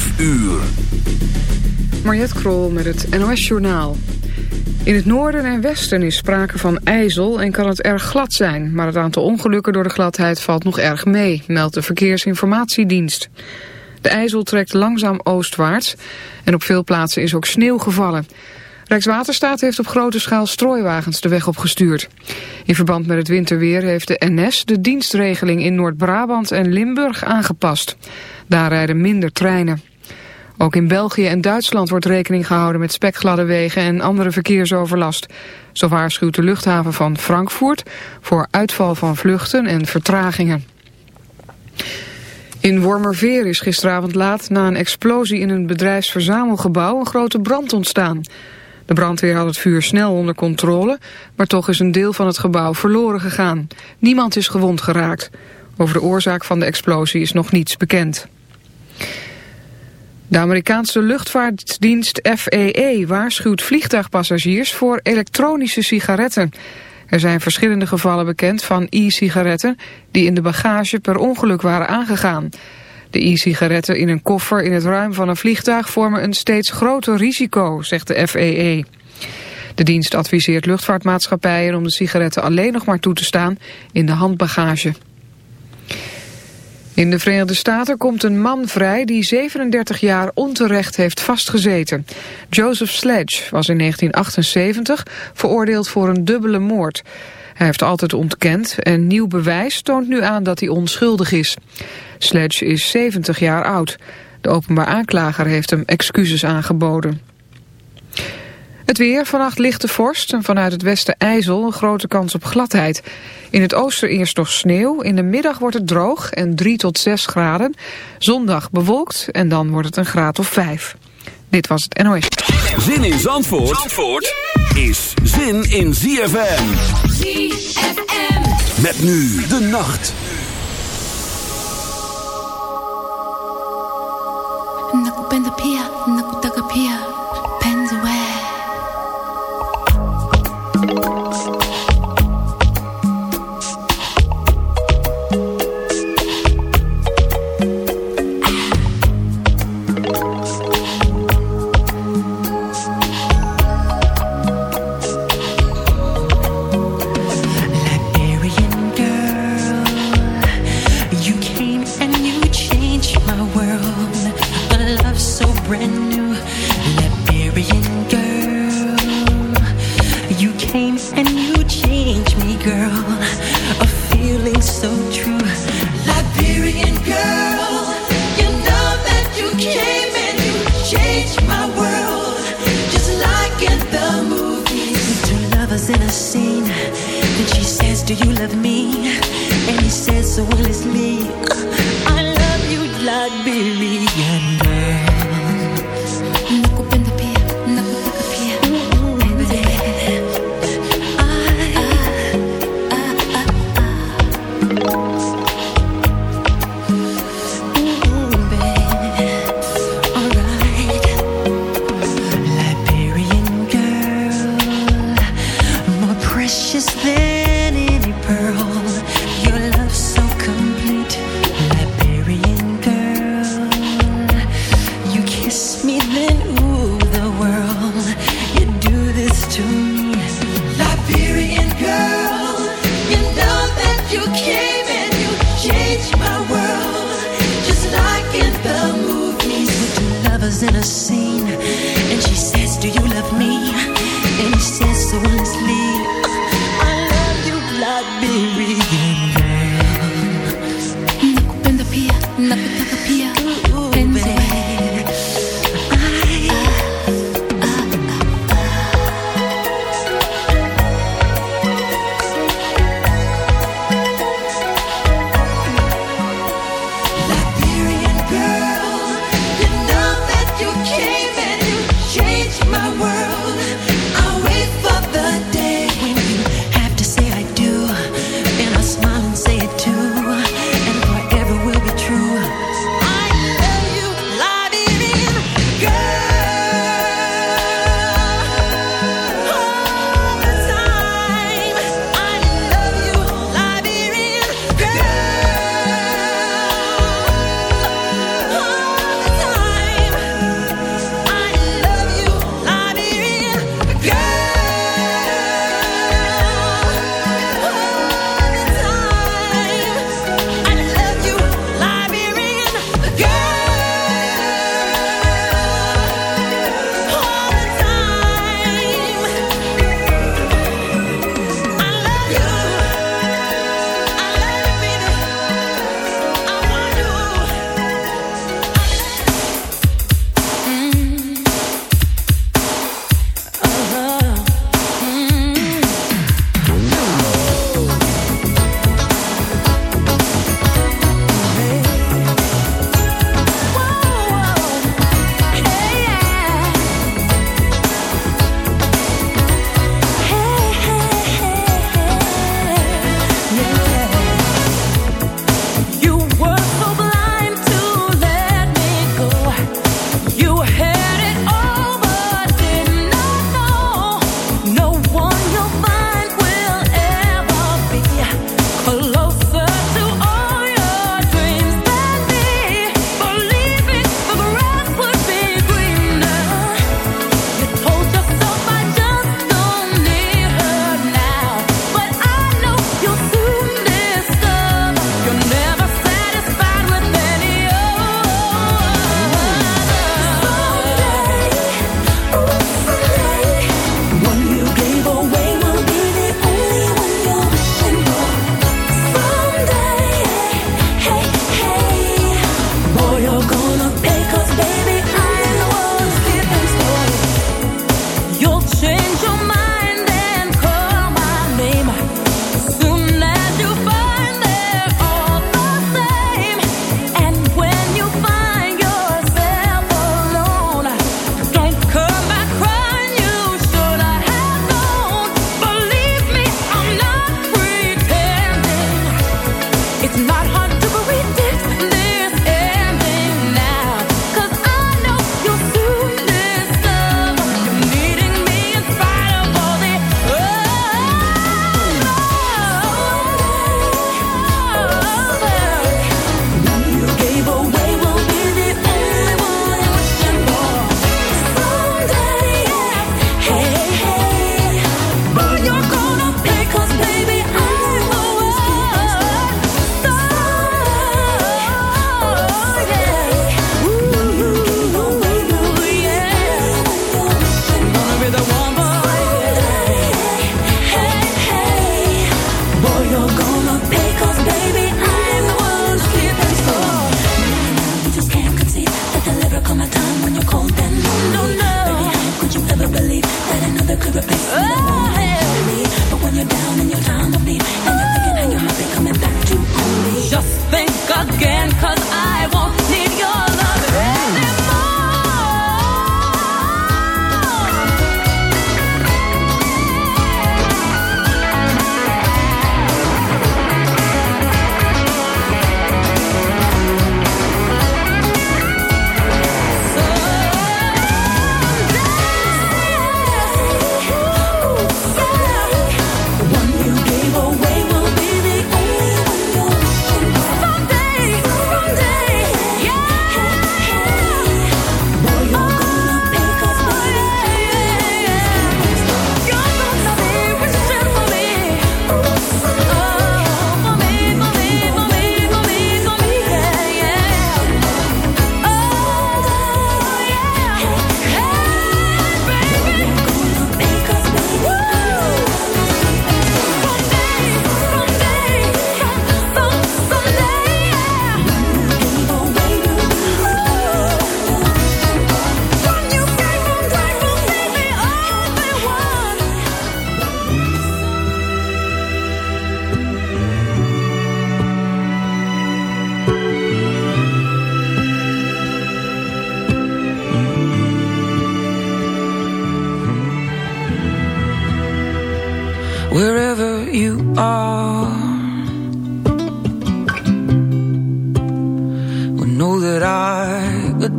5 uur. Mariette Krol met het NOS Journaal. In het noorden en westen is sprake van ijzel en kan het erg glad zijn. Maar het aantal ongelukken door de gladheid valt nog erg mee, meldt de Verkeersinformatiedienst. De ijzel trekt langzaam oostwaarts en op veel plaatsen is ook sneeuw gevallen. Rijkswaterstaat heeft op grote schaal strooiwagens de weg opgestuurd. In verband met het winterweer heeft de NS de dienstregeling in Noord-Brabant en Limburg aangepast. Daar rijden minder treinen. Ook in België en Duitsland wordt rekening gehouden met spekgladde wegen en andere verkeersoverlast. Zo waarschuwt de luchthaven van Frankfurt voor uitval van vluchten en vertragingen. In Wormerveer is gisteravond laat na een explosie in een bedrijfsverzamelgebouw een grote brand ontstaan. De brandweer had het vuur snel onder controle, maar toch is een deel van het gebouw verloren gegaan. Niemand is gewond geraakt. Over de oorzaak van de explosie is nog niets bekend. De Amerikaanse luchtvaartdienst FAA waarschuwt vliegtuigpassagiers voor elektronische sigaretten. Er zijn verschillende gevallen bekend van e-sigaretten die in de bagage per ongeluk waren aangegaan. De e-sigaretten in een koffer in het ruim van een vliegtuig vormen een steeds groter risico, zegt de FAA. De dienst adviseert luchtvaartmaatschappijen om de sigaretten alleen nog maar toe te staan in de handbagage. In de Verenigde Staten komt een man vrij die 37 jaar onterecht heeft vastgezeten. Joseph Sledge was in 1978 veroordeeld voor een dubbele moord. Hij heeft altijd ontkend en nieuw bewijs toont nu aan dat hij onschuldig is. Sledge is 70 jaar oud. De openbaar aanklager heeft hem excuses aangeboden. Het weer, vannacht lichte vorst en vanuit het westen ijzel een grote kans op gladheid. In het oosten eerst nog sneeuw, in de middag wordt het droog en 3 tot 6 graden. Zondag bewolkt en dan wordt het een graad of 5. Dit was het NOS. Zin in Zandvoort, Zandvoort is zin in ZFM. ZFM. Met nu de nacht.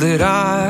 that I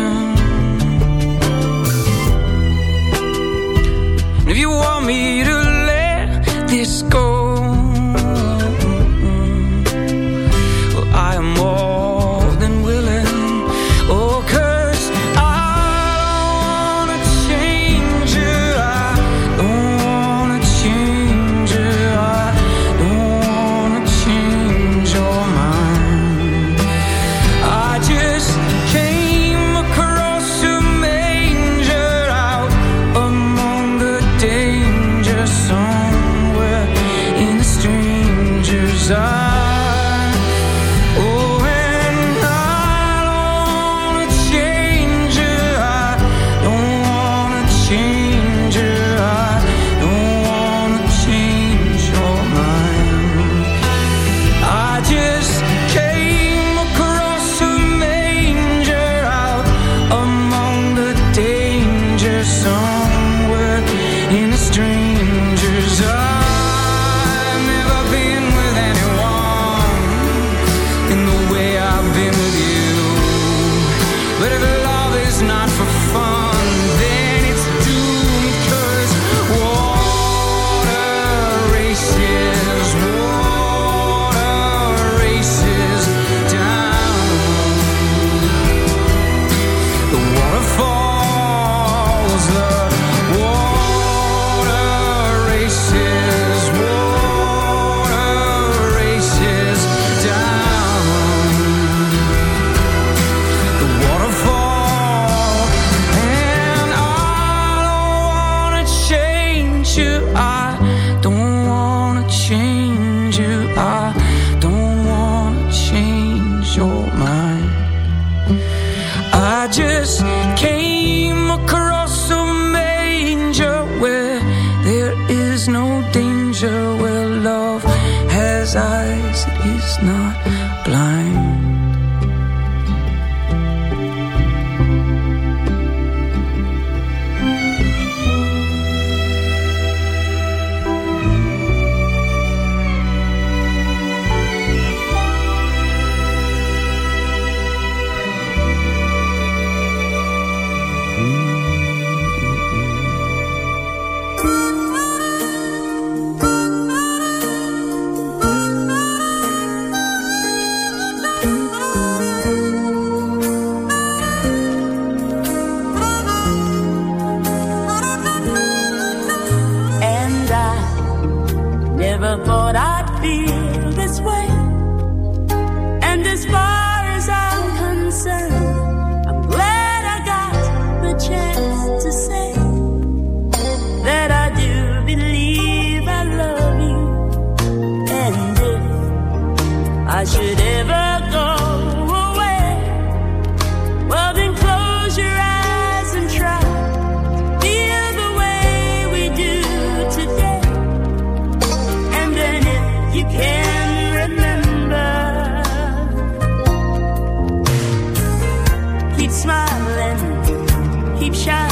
ZFM.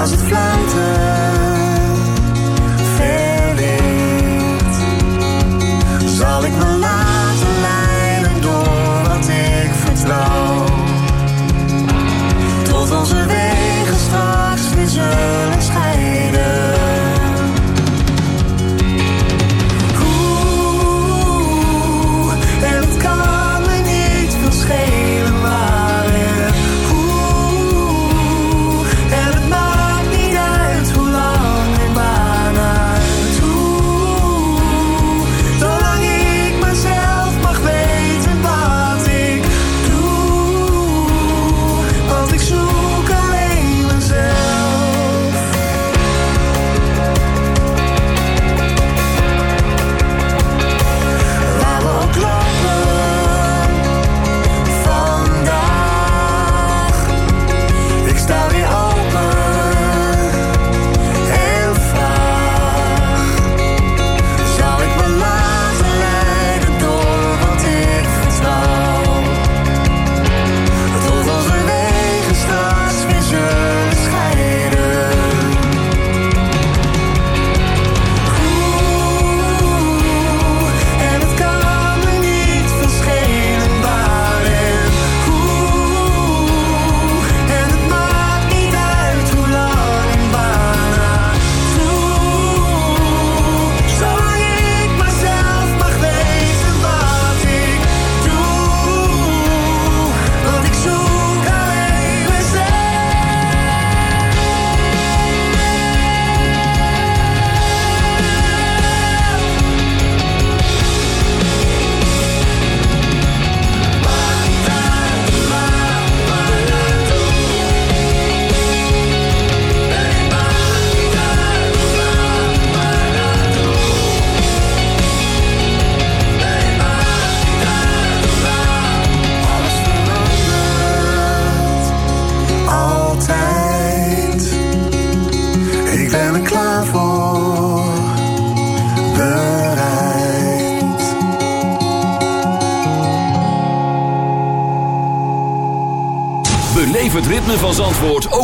als just vlaag.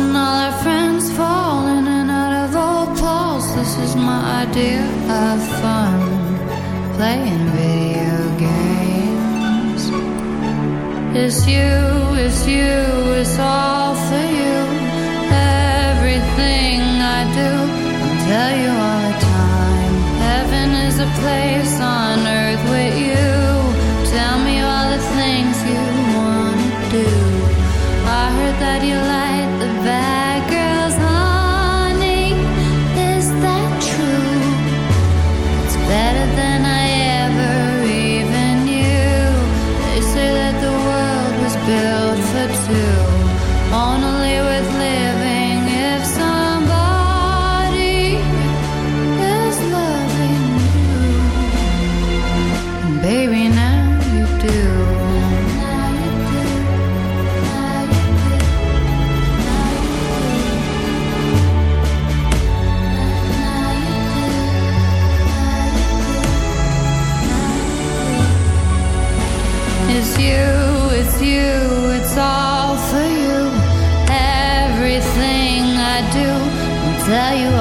And all our friends falling in and out of all clothes. This is my idea of fun. Playing video games. It's you, it's you, it's all for you. Everything I do, I tell you all the time. Heaven is a place tell you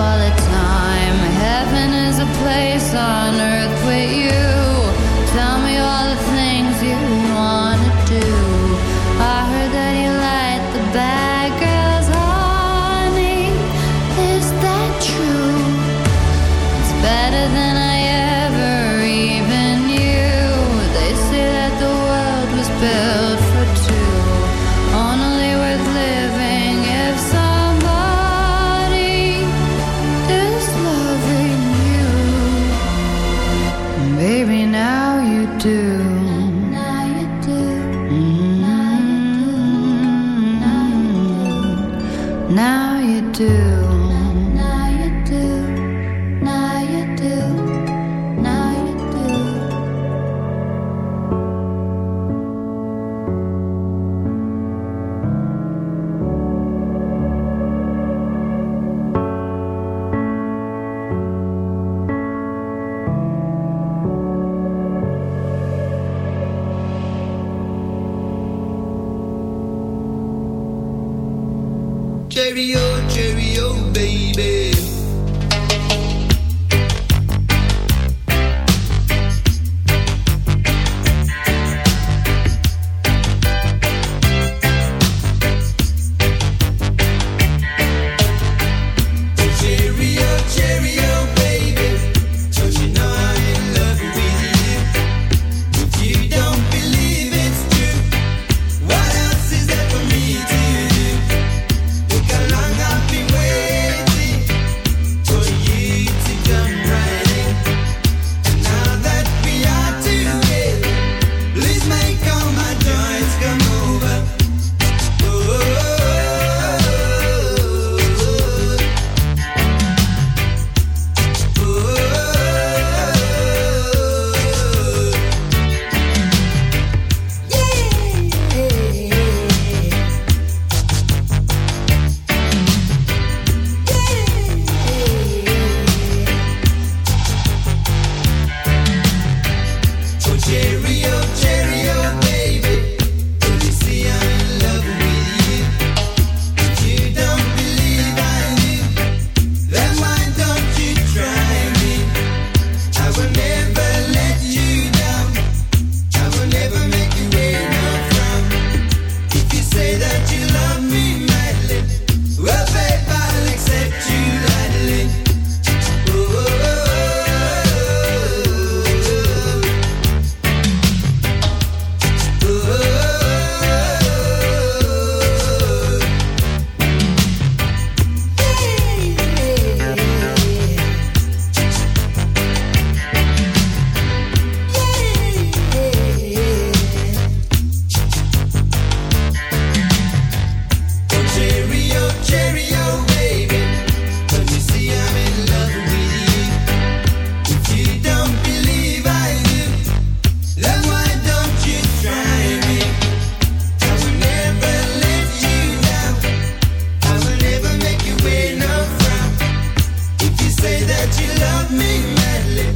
love me madly.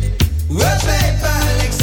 Oh, babe,